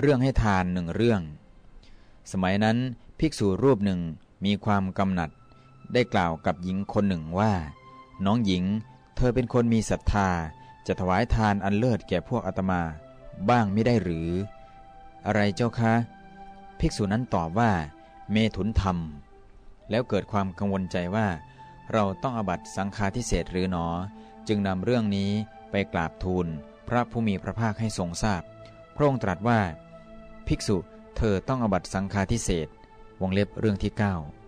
เรื่องให้ทานหนึ่งเรื่อง สมัยนั้นภิกษุรูปหนึ่งมีความกำหนัด ได้กล่าวกับหญิงคนหนึ่งว่า น้องหญิง เธอเป็นคนมีศรัทธา จะถวายทานอันเลิศแก่พวกอาตมา บ้างไม่ได้หรือ อะไรเจ้าคะ ภิกษุนั้นตอบว่า เมถุนธรรม แล้วเกิดความกังวลใจว่า เราต้องอบัตสังฆาทิเศษหรือหนอ จึงนำเรื่องนี้ไปกราบทูลพระผู้มีพระภาคให้ทรงทราบ พระองค์ตรัสว่า ภิกษุเธอต้องอบัตสังฆาทิเศษวงเล็บเรื่องที่ 9